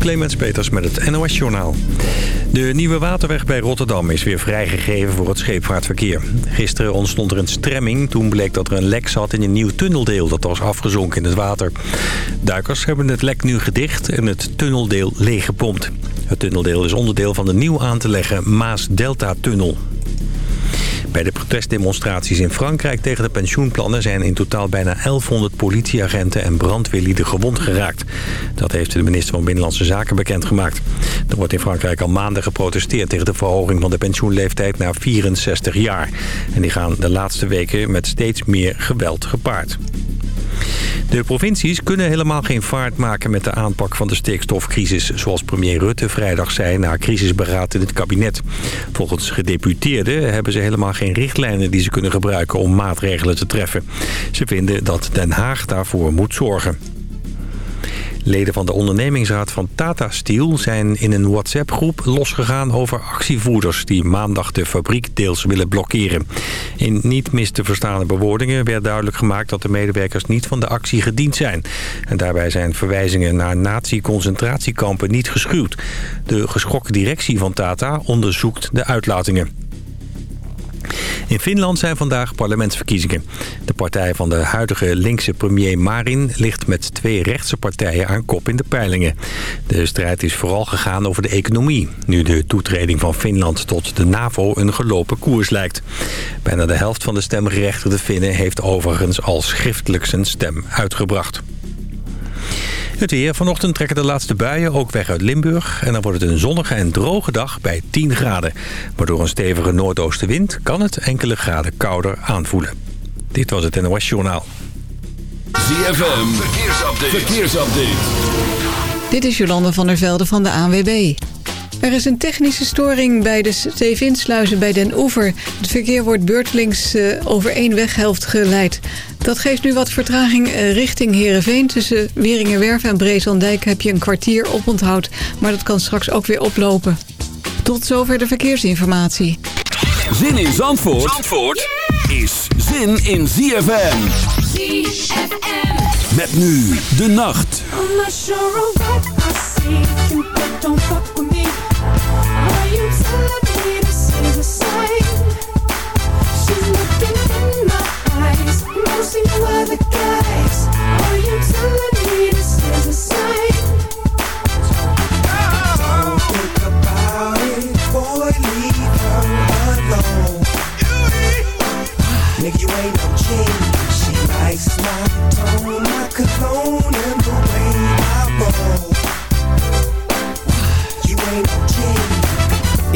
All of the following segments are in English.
Clemens Peters met het NOS Journaal. De nieuwe waterweg bij Rotterdam is weer vrijgegeven voor het scheepvaartverkeer. Gisteren ontstond er een stremming toen bleek dat er een lek zat in een nieuw tunneldeel dat was afgezonken in het water. Duikers hebben het lek nu gedicht en het tunneldeel leeggepompt. Het tunneldeel is onderdeel van de nieuw aan te leggen Maas-Delta-tunnel. Bij de protestdemonstraties in Frankrijk tegen de pensioenplannen... zijn in totaal bijna 1100 politieagenten en brandweerlieden gewond geraakt. Dat heeft de minister van Binnenlandse Zaken bekendgemaakt. Er wordt in Frankrijk al maanden geprotesteerd... tegen de verhoging van de pensioenleeftijd naar 64 jaar. En die gaan de laatste weken met steeds meer geweld gepaard. De provincies kunnen helemaal geen vaart maken met de aanpak van de stikstofcrisis... zoals premier Rutte vrijdag zei na crisisberaad in het kabinet. Volgens gedeputeerden hebben ze helemaal geen richtlijnen die ze kunnen gebruiken om maatregelen te treffen. Ze vinden dat Den Haag daarvoor moet zorgen. Leden van de ondernemingsraad van Tata Steel zijn in een WhatsApp-groep losgegaan over actievoerders die maandag de fabriek deels willen blokkeren. In niet mis te verstaande bewoordingen werd duidelijk gemaakt dat de medewerkers niet van de actie gediend zijn. En daarbij zijn verwijzingen naar nazi-concentratiekampen niet geschuwd. De geschrokken directie van Tata onderzoekt de uitlatingen. In Finland zijn vandaag parlementsverkiezingen. De partij van de huidige linkse premier Marin ligt met twee rechtse partijen aan kop in de peilingen. De strijd is vooral gegaan over de economie, nu de toetreding van Finland tot de NAVO een gelopen koers lijkt. Bijna de helft van de stemgerechtigde Finnen heeft overigens al schriftelijk zijn stem uitgebracht. Het weer. Vanochtend trekken de laatste buien ook weg uit Limburg. En dan wordt het een zonnige en droge dag bij 10 graden. Maar door een stevige noordoostenwind kan het enkele graden kouder aanvoelen. Dit was het NOS Journaal. ZFM. Verkeersupdate. Verkeersupdate. Dit is Jolande van der Velde van de ANWB. Er is een technische storing bij de Stevinsluizen bij Den Oever. Het verkeer wordt beurtelings uh, over één weghelft geleid. Dat geeft nu wat vertraging uh, richting Heerenveen. Tussen Wieringenwerf en Breeslandijk heb je een kwartier oponthoud. Maar dat kan straks ook weer oplopen. Tot zover de verkeersinformatie. Zin in Zandvoort, Zandvoort is zin in ZFM. ZFM. Met nu de nacht. I'm not sure of what I see. You don't fuck with me. Telling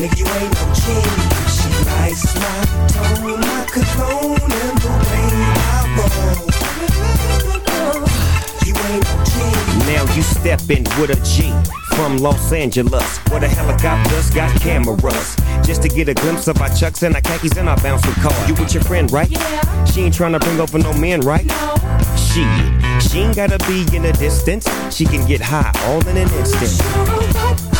Nigga, you ain't no G. She likes my tone, my cologne, and the way I roll. You ain't no G. Now you steppin' with a G from Los Angeles, where the helicopters got cameras. Just to get a glimpse of our chucks and our khakis and our bouncing car. You with your friend, right? Yeah, She ain't tryna bring over no men, right? no. She, she ain't gotta be in the distance. She can get high all in an instant.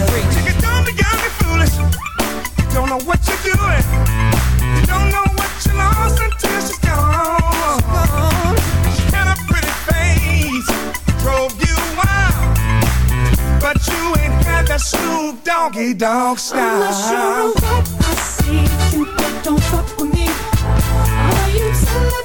Dog. I'm not sure I see, but don't fuck with me. Are you telling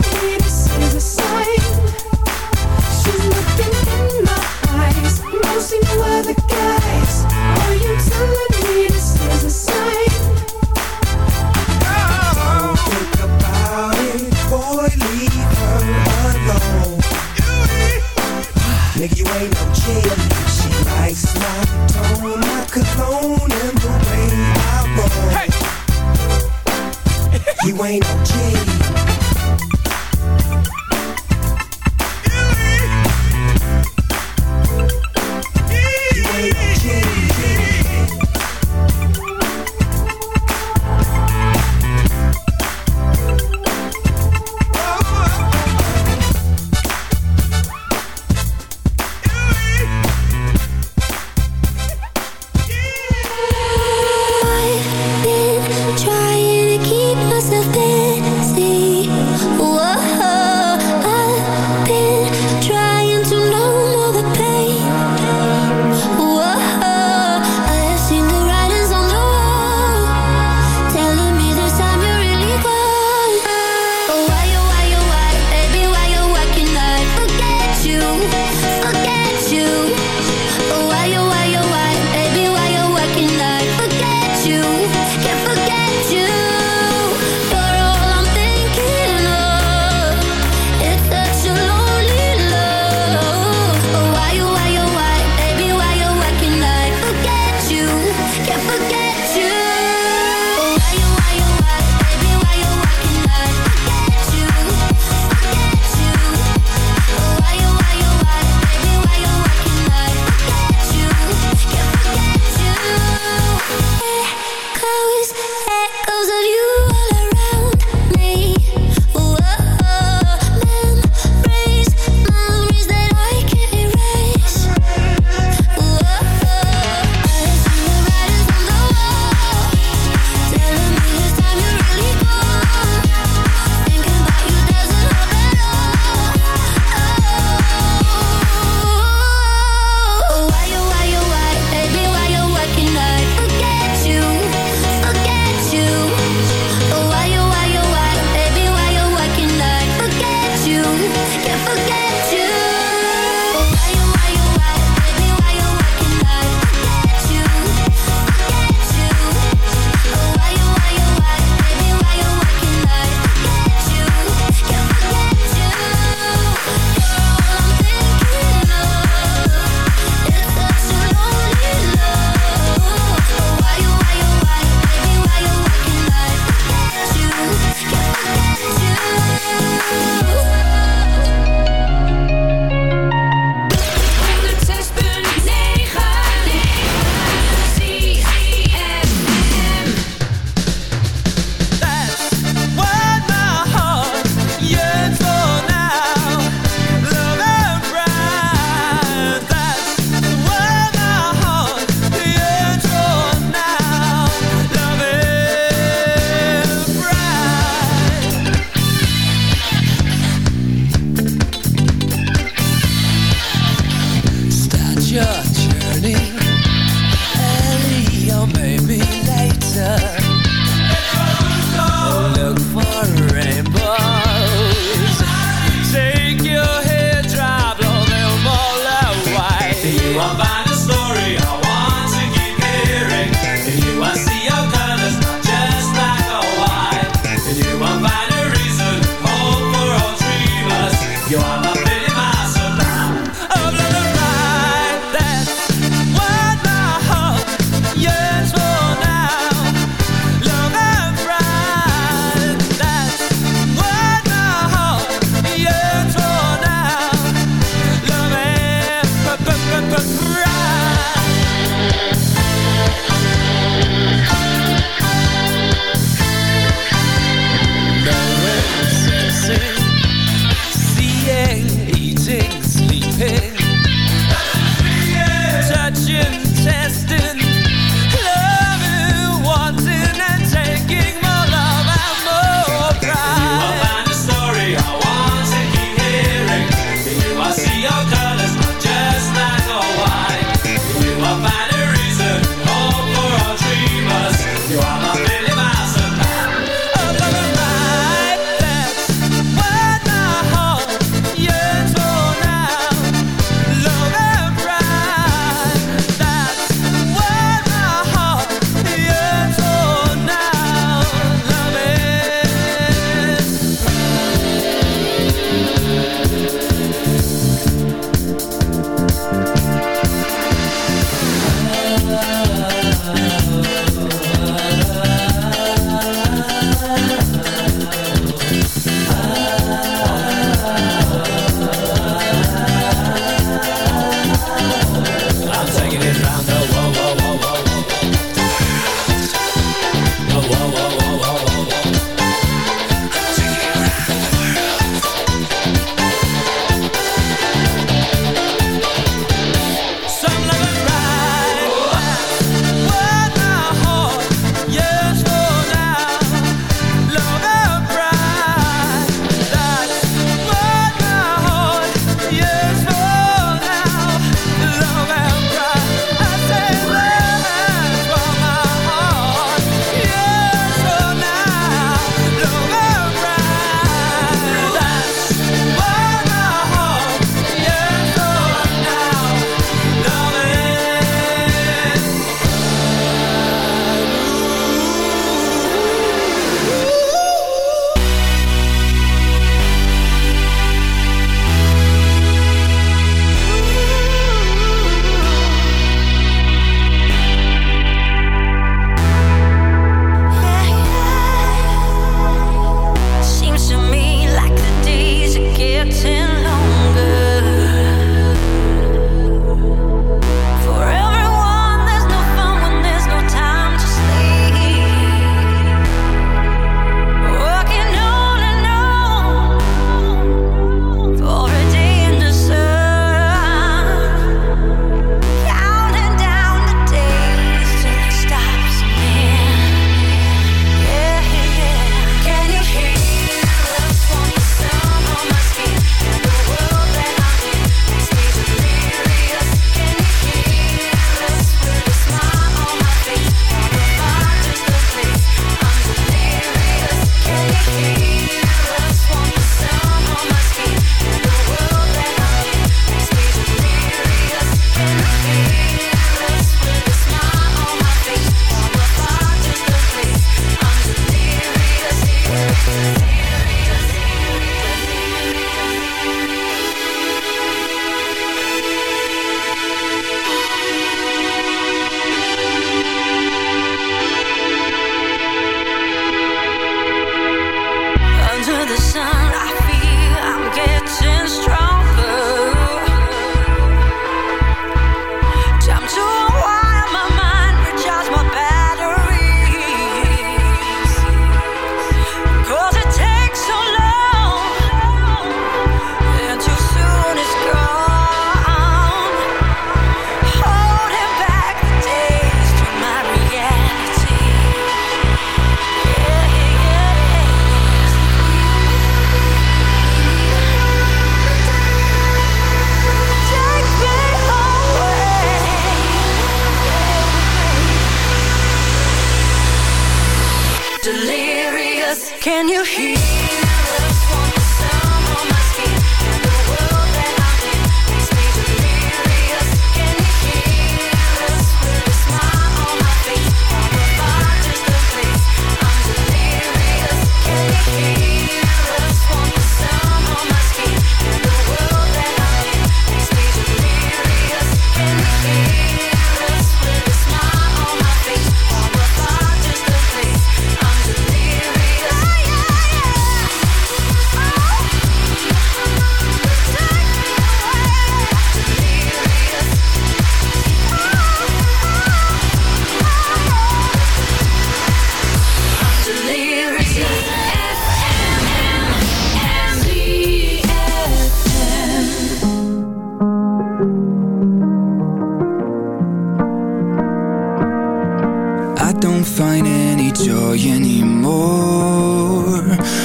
don't find any joy anymore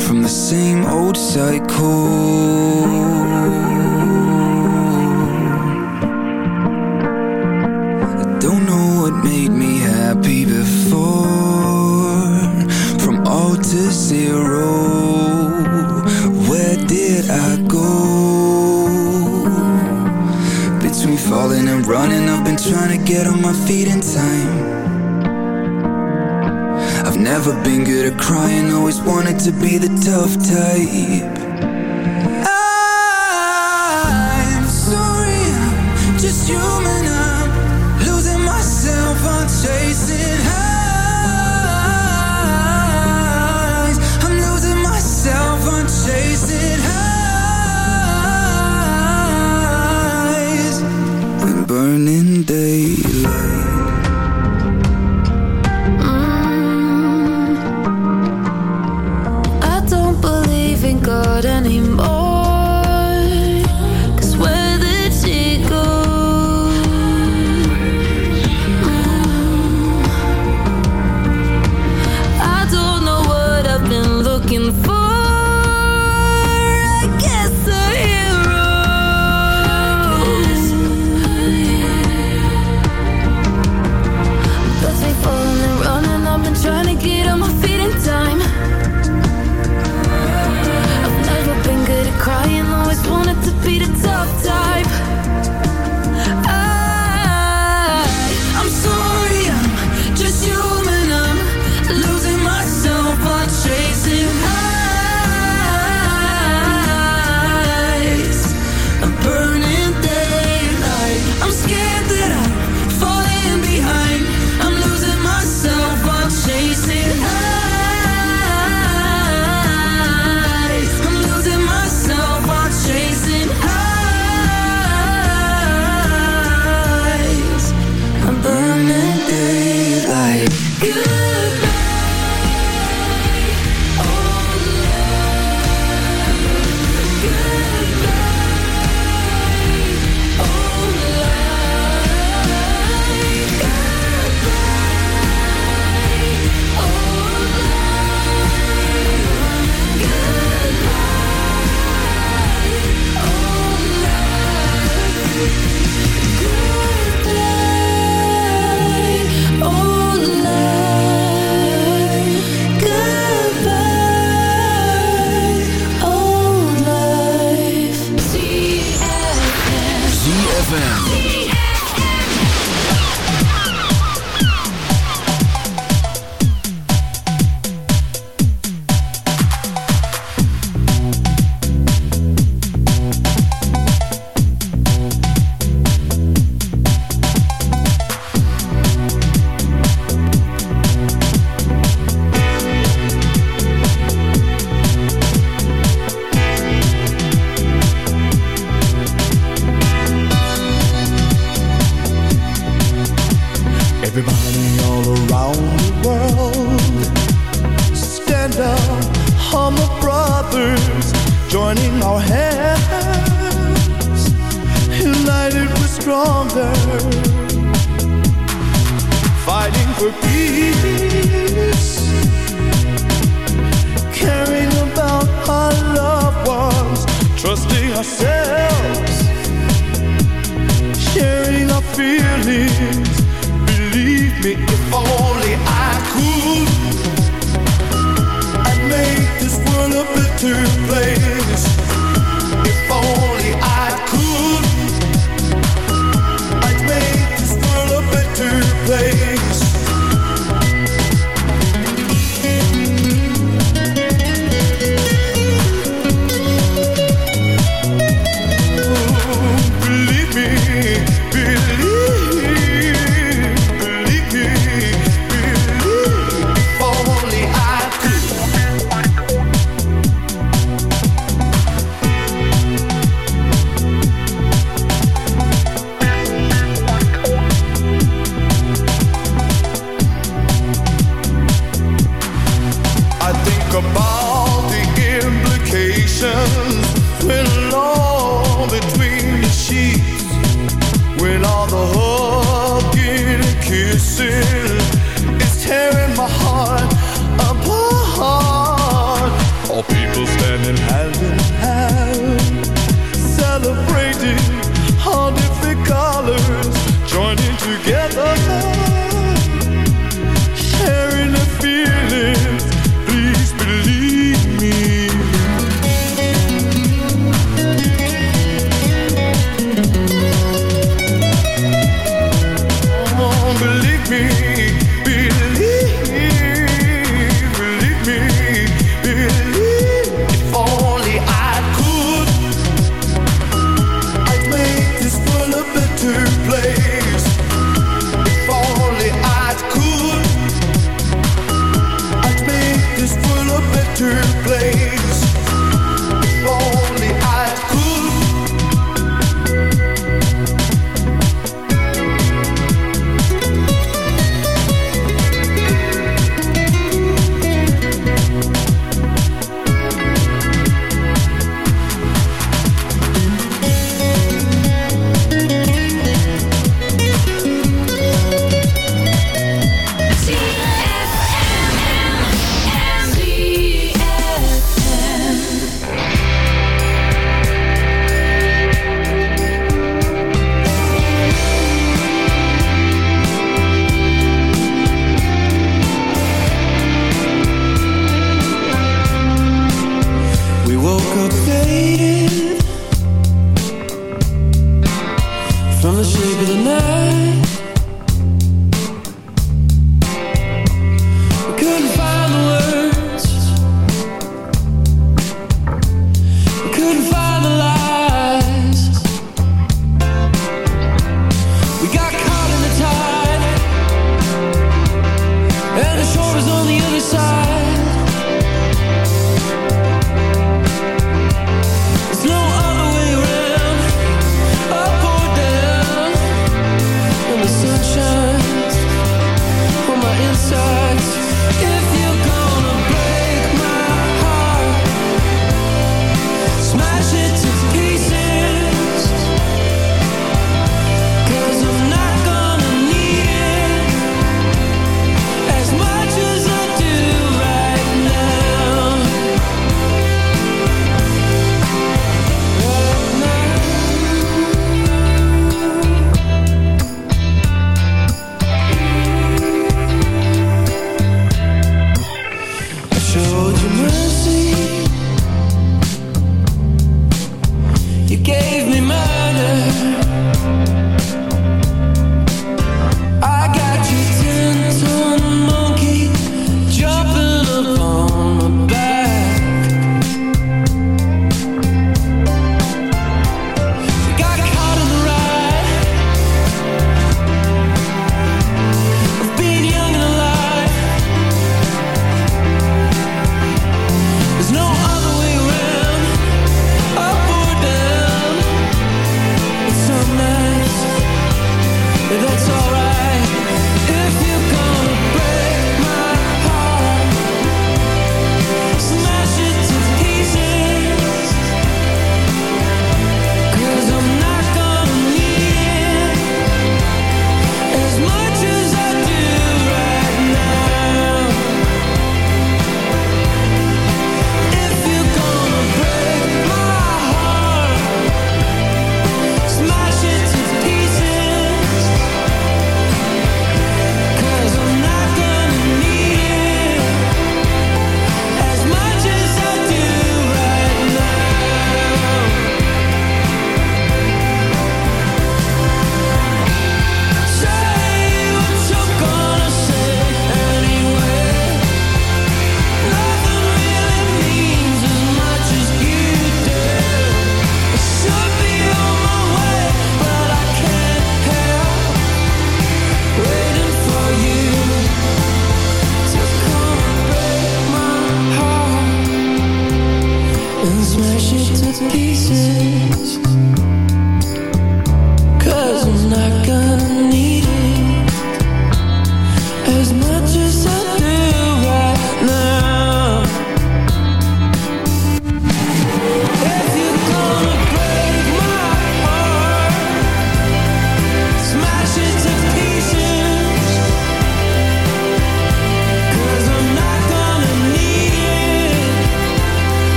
from the same old cycle. I don't know what made me happy before from all to zero. Where did I go? Between falling and running, I've been trying to get on my feet in time. Never been good at crying, always wanted to be the tough type. I'm sorry, I'm just human. I'm losing myself, I'm chasing highs. I'm losing myself, I'm chasing highs. When burning daylight. Fighting for peace. Caring about our loved ones. Trusting ourselves. Sharing our feelings. Believe me, if only I could. I'd make this world a better place.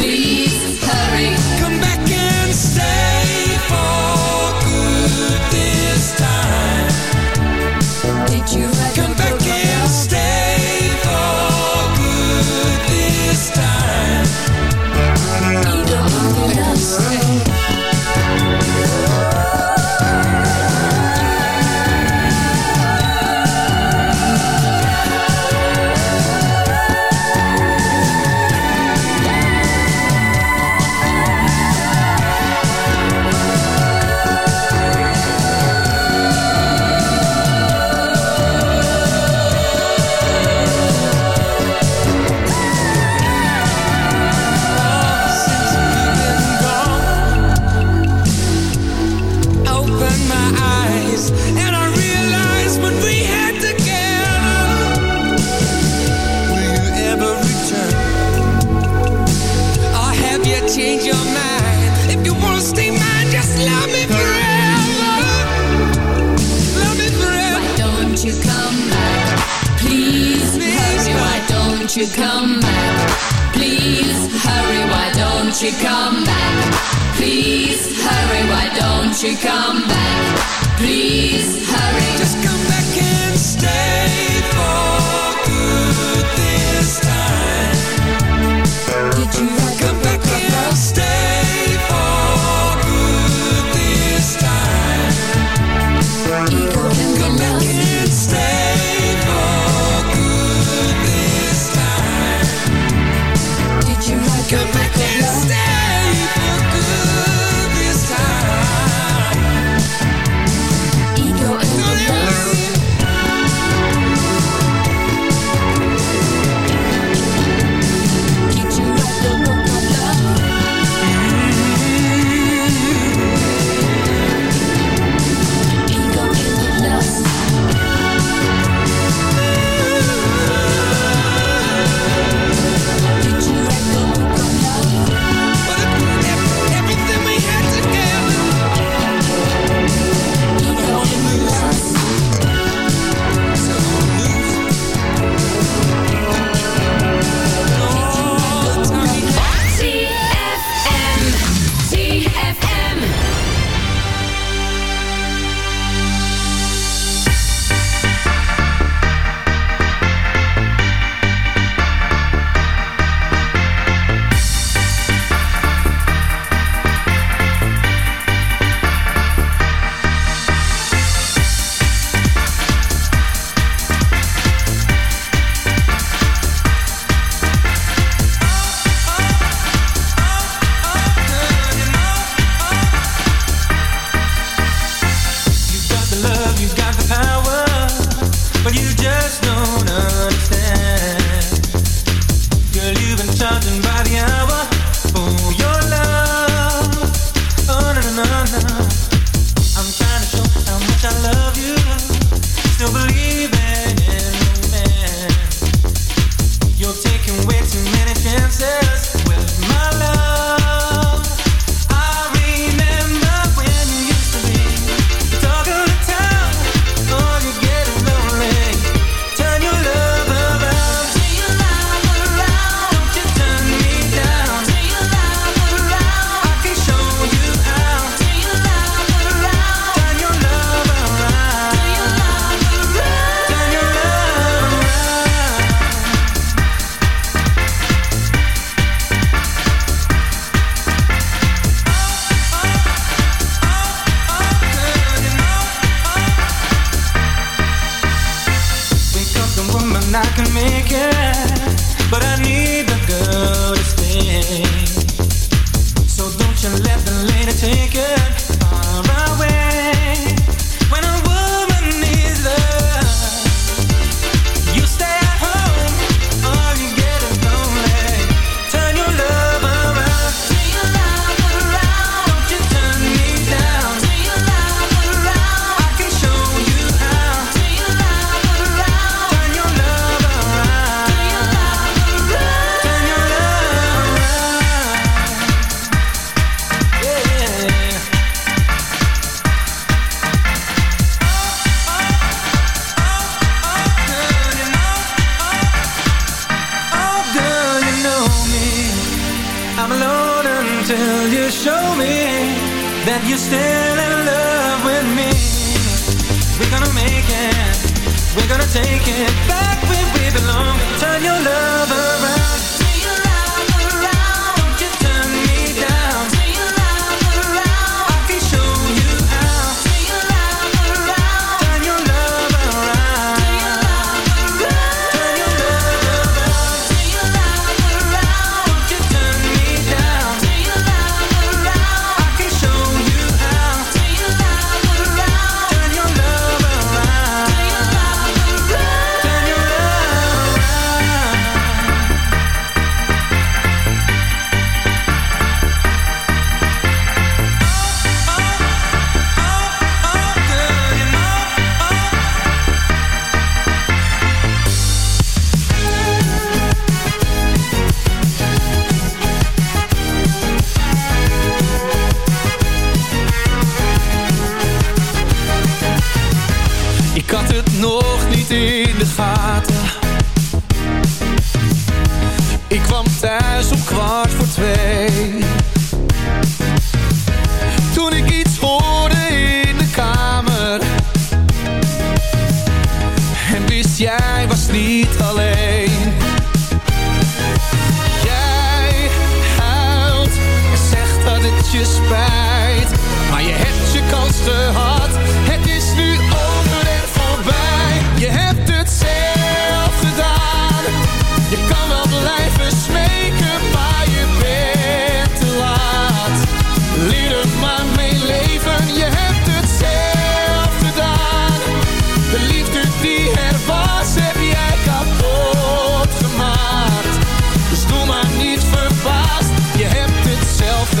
Please hurry. Come back and stay for.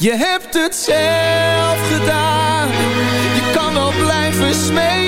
Je hebt het zelf gedaan. Je kan wel blijven smeden.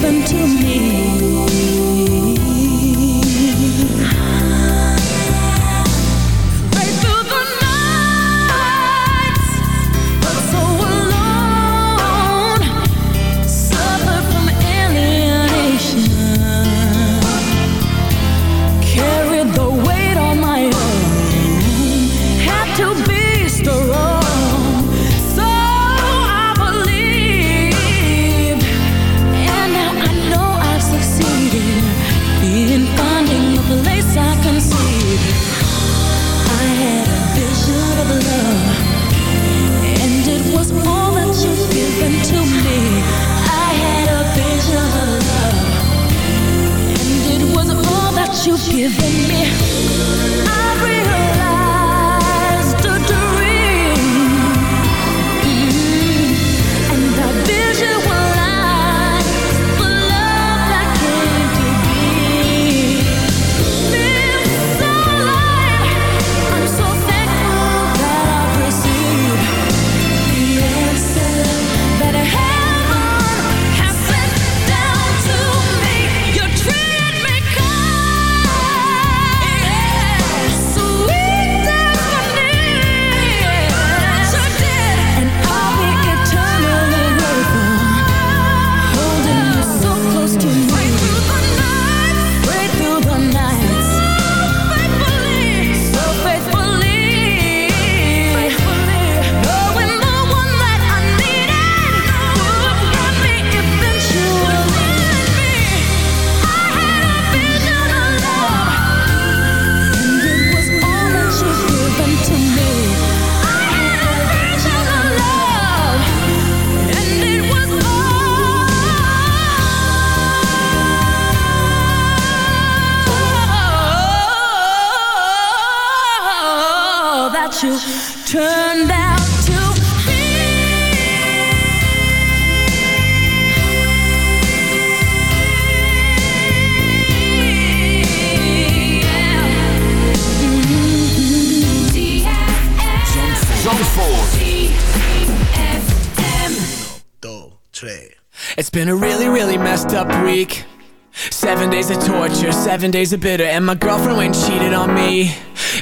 given to me. you turned out to It's been a really, really messed up week. Seven days of torture, seven days of bitter. And my girlfriend went and cheated on me.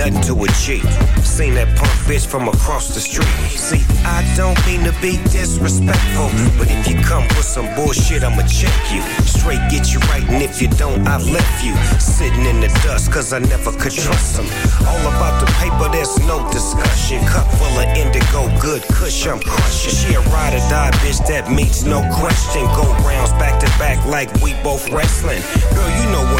Nothing to a G. Seen that punk bitch from across the street. See, I don't mean to be disrespectful, but if you come with some bullshit, I'ma check you. Straight get you right, and if you don't, I left you. Sitting in the dust, cause I never could trust them. All about the paper, there's no discussion. Cup full of indigo, good kush, I'm crushing. She a ride or die bitch, that meets no question. Go rounds back to back like we both wrestling. Girl, you know I'm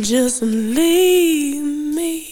Just leave me